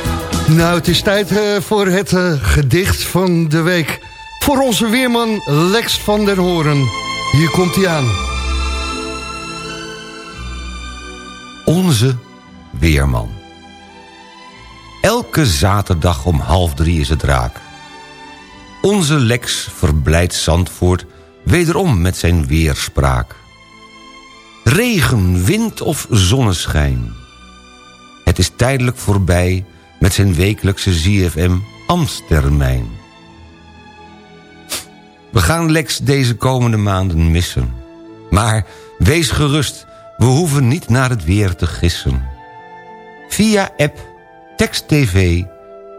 Nou, het is tijd eh, voor het eh, gedicht van de week. Voor onze weerman Lex van der Horen. Hier komt hij aan. Onze weerman. Elke zaterdag om half drie is het raak. Onze Lex verblijdt Zandvoort wederom met zijn weerspraak. Regen, wind of zonneschijn. Het is tijdelijk voorbij met zijn wekelijkse ZFM Amstermijn. We gaan Lex deze komende maanden missen. Maar wees gerust, we hoeven niet naar het weer te gissen. Via app, tekst-tv,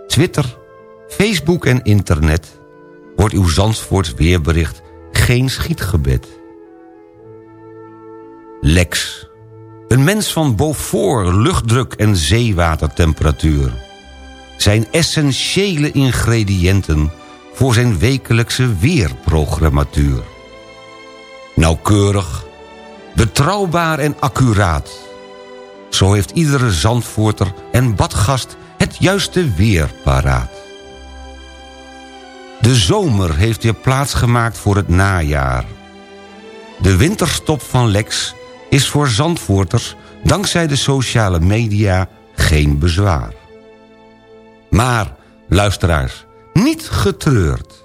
Twitter, Facebook en internet... wordt uw Zandvoorts weerbericht geen schietgebed... Lex. Een mens van Beaufort, luchtdruk en zeewatertemperatuur. Zijn essentiële ingrediënten voor zijn wekelijkse weerprogrammatuur. Nauwkeurig, betrouwbaar en accuraat. Zo heeft iedere Zandvoorter en badgast het juiste weer paraat. De zomer heeft weer plaatsgemaakt voor het najaar. De winterstop van Lex is voor Zandvoorters... dankzij de sociale media geen bezwaar. Maar, luisteraars, niet getreurd.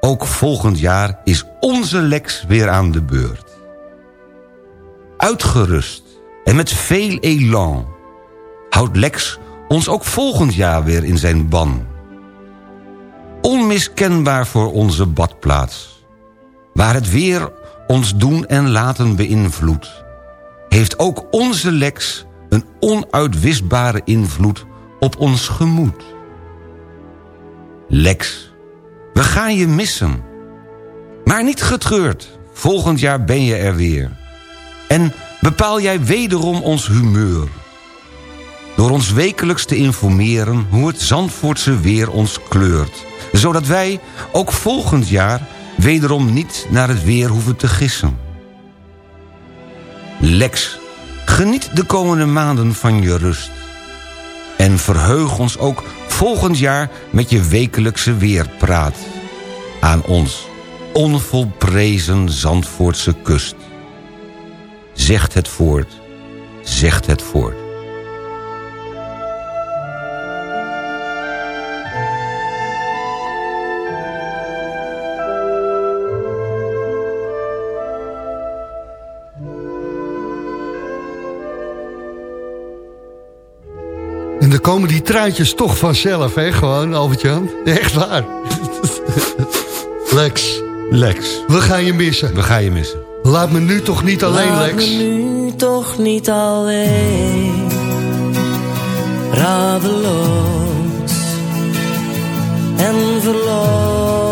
Ook volgend jaar is onze Lex weer aan de beurt. Uitgerust en met veel elan... houdt Lex ons ook volgend jaar weer in zijn ban. Onmiskenbaar voor onze badplaats. Waar het weer ons doen en laten beïnvloedt... heeft ook onze Lex een onuitwisbare invloed op ons gemoed. Lex, we gaan je missen. Maar niet getreurd, volgend jaar ben je er weer. En bepaal jij wederom ons humeur. Door ons wekelijks te informeren hoe het Zandvoortse weer ons kleurt. Zodat wij ook volgend jaar wederom niet naar het weer hoeven te gissen. Lex, geniet de komende maanden van je rust. En verheug ons ook volgend jaar met je wekelijkse weerpraat. Aan ons onvolprezen Zandvoortse kust. Zegt het voort, zegt het voort. Komen die truitjes toch vanzelf, hè? Gewoon, Albert-Jan. Echt waar. Lex. Lex. We gaan je missen. We gaan je missen. Laat me nu toch niet alleen, Laat Lex. me nu toch niet alleen. Radeloos en verloren.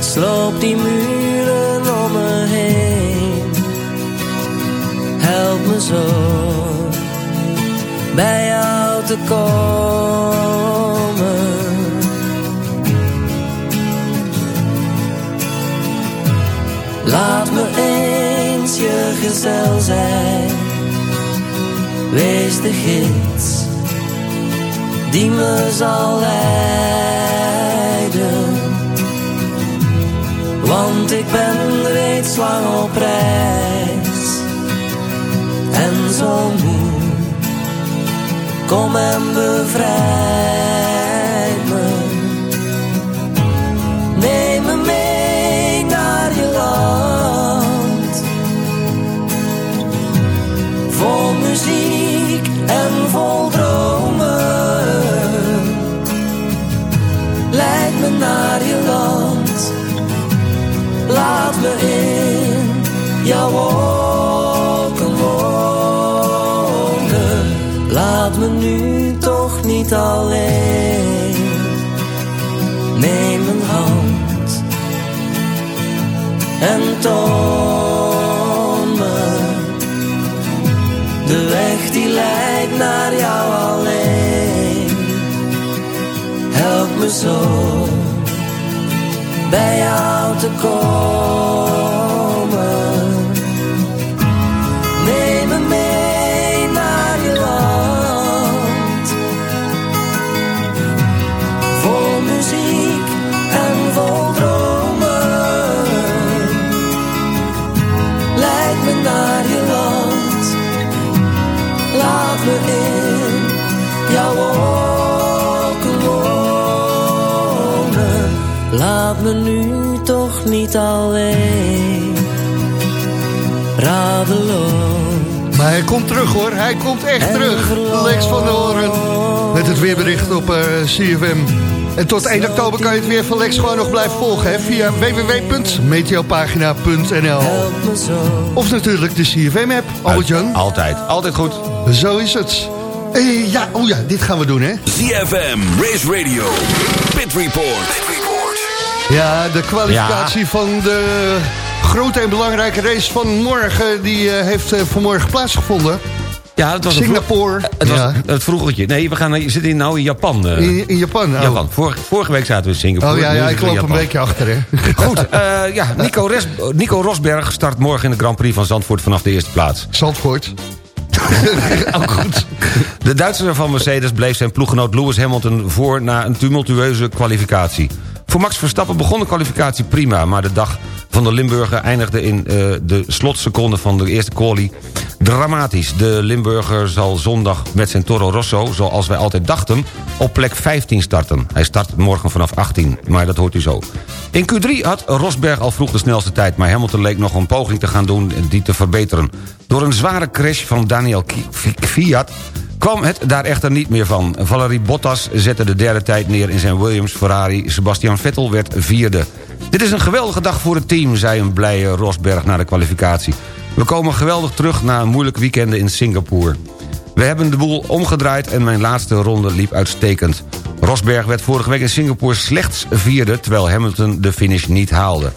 Sloop die muren om me heen. Help me zo bij jou te komen. Laat me eens je gezel zijn. Wees de gids die me zal leiden. Want ik ben reeds lang op reis en zo moe. Kom en bevrijd me. Neem me mee naar je land. Vol muziek en vol dromen. Leid me naar je land. Laat me in jouw toon de weg die leidt naar jou alleen. Help me zo bij jou te komen. Niet alleen. Radeloos. Maar hij komt terug hoor, hij komt echt terug. Lex van de Horen met het weerbericht op eh, CFM. En tot 1 oktober kan je het weer van Lex gewoon nog blijven volgen hè, via www.meteopagina.nl Of natuurlijk de CFM-app, Albert-Jan. Altijd, altijd goed. Zo is het. Eh, ja, oh ja, dit gaan we doen hè. ZFM, Race Radio, Pit Report. Ja, de kwalificatie van de grote en belangrijke race van morgen... die eh, heeft eh, vanmorgen plaatsgevonden. Ja, het was Singapore. Een vroeg, het was Ja. het vroegertje. Nee, we gaan, naar- je zit in, nou in Japan. eh. In, in Japan. oh. Japan. Vorige, vorige week zaten we in Singapore. Oh ja, zitten ik we loop een beetje achter hè. Goed, eh, ja, Nico, Res- Nico Rosberg start morgen in de Grand Prix van Zandvoort vanaf de eerste plaats. Zandvoort. Ook goed. De Duitser van Mercedes bleef zijn ploeggenoot Lewis Hamilton voor na een tumultueuze kwalificatie. Voor Max Verstappen begon de kwalificatie prima... maar de dag van de Limburger eindigde in eh, de slotseconde van de eerste quali dramatisch. De Limburger zal zondag met zijn Toro Rosso, zoals wij altijd dachten... op plek 15 starten. Hij start morgen vanaf 18, maar dat hoort u zo. In Q3 had Rosberg al vroeg de snelste tijd... maar Hamilton leek nog een poging te gaan doen die te verbeteren. Door een zware crash van Daniel Fiat kwam het daar echter niet meer van. Valerie Bottas zette de derde tijd neer in zijn Williams Ferrari. Sebastian Vettel werd vierde. Dit is een geweldige dag voor het team, zei een blije Rosberg na de kwalificatie. We komen geweldig terug na een moeilijk weekend in Singapore. We hebben de boel omgedraaid en mijn laatste ronde liep uitstekend. Rosberg werd vorige week in Singapore slechts vierde... terwijl Hamilton de finish niet haalde.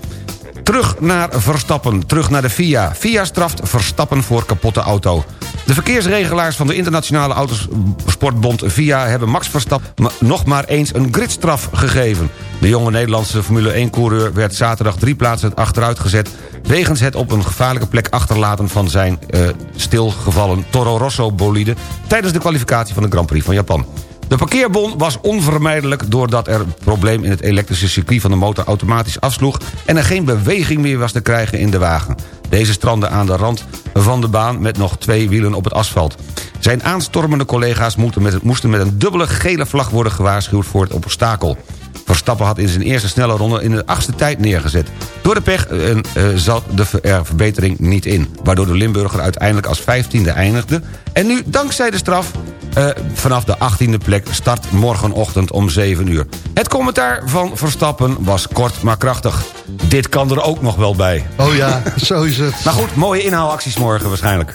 Terug naar Verstappen, terug naar de FIA. FIA straft Verstappen voor kapotte auto. De verkeersregelaars van de internationale autosportbond FIA... hebben Max Verstappen nog maar eens een gridstraf gegeven. De jonge Nederlandse Formule 1-coureur werd zaterdag drie plaatsen achteruit gezet... wegens het op een gevaarlijke plek achterlaten van zijn eh, stilgevallen Toro Rosso bolide... tijdens de kwalificatie van de Grand Prix van Japan. De parkeerbon was onvermijdelijk doordat er een probleem in het elektrische circuit van de motor automatisch afsloeg en er geen beweging meer was te krijgen in de wagen. Deze strandde aan de rand van de baan met nog twee wielen op het asfalt. Zijn aanstormende collega's moesten met een dubbele gele vlag worden gewaarschuwd voor het obstakel. Verstappen had in zijn eerste snelle ronde in de achtste tijd neergezet. Door de pech eh, eh, zat de ver- er verbetering niet in... waardoor de Limburger uiteindelijk als vijftiende eindigde... en nu, dankzij de straf, eh, vanaf de 18e plek start morgenochtend om 7 uur. Het commentaar van Verstappen was kort maar krachtig. Dit kan er ook nog wel bij. Oh ja, zo is het. Maar goed, mooie inhaalacties morgen waarschijnlijk.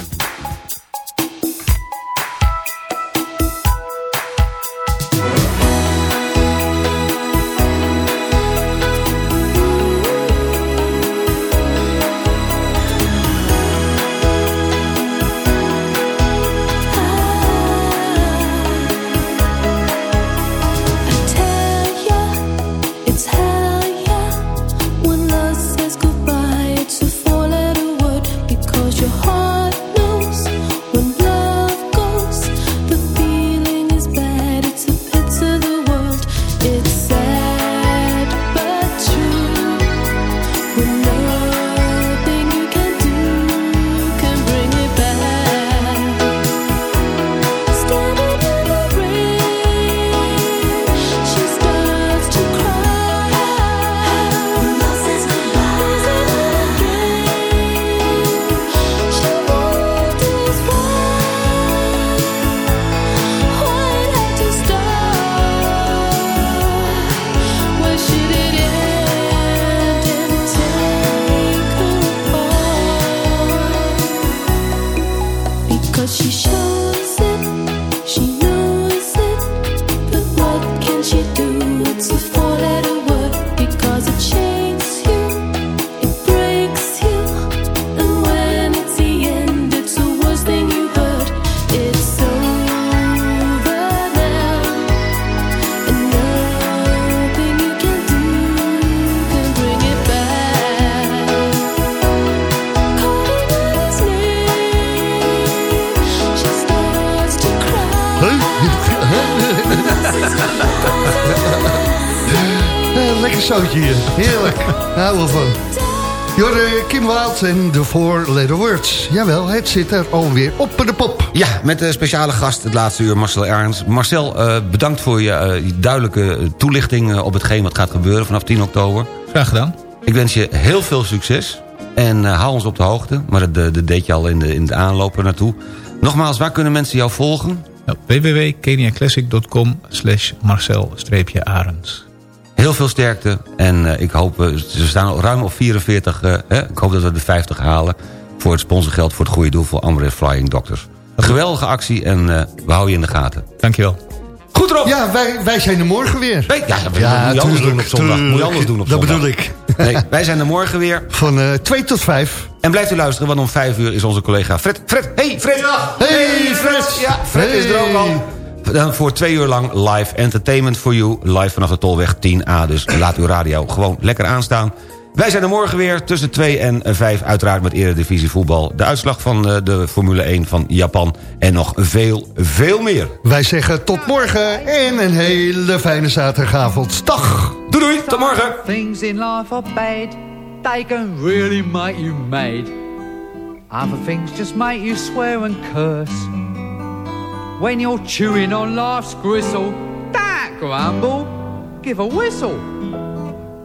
Het zit er alweer op de pop. Ja, met de speciale gast het laatste uur, Marcel Ernst. Marcel, eh, bedankt voor je, eh, duidelijke toelichting eh, op hetgeen wat gaat gebeuren vanaf 10 oktober. Graag gedaan. Ik wens je heel veel succes en eh, hou ons op de hoogte. Maar dat, dat deed je al in de, in de aanloop er naartoe. Nogmaals, waar kunnen mensen jou volgen? Nou, www.keniaclassic.com slash Marcel-Arends. Heel veel sterkte en eh, ik hoop, ze staan al ruim op 44, eh, hè, ik hoop dat we de 50 halen... voor het sponsorgeld voor het goede doel voor Ambre Flying Doctors. Een geweldige actie en eh, we houden je in de gaten. Dankjewel. Goed erop! Ja, wij, wij zijn er morgen weer. Nee, ja, dat moet je anders doen op zondag. Moet je anders doen op dat zondag. bedoel ik. Nee, wij zijn er morgen weer. Van eh 2 tot 5. En blijft u luisteren, want om 5 uur is onze collega Fred... Fred, hey Fred! Hey Fred! Ja, Fred is er ook al. Dan voor twee uur lang live entertainment for you. Live vanaf de Tolweg 10A. Dus laat uw radio gewoon lekker aanstaan. Wij zijn er morgen weer tussen 2 en 5. Uiteraard met Eredivisie voetbal. De uitslag van eh, de Formule 1 van Japan. En nog veel, veel meer. Wij zeggen tot morgen en een hele fijne zaterdagavond. Dag! Doei doei, tot morgen! Things in life are bad. They can really make you mad. Other things just make you swear and curse. When you're chewing on life's gristle, don't grumble, give a whistle.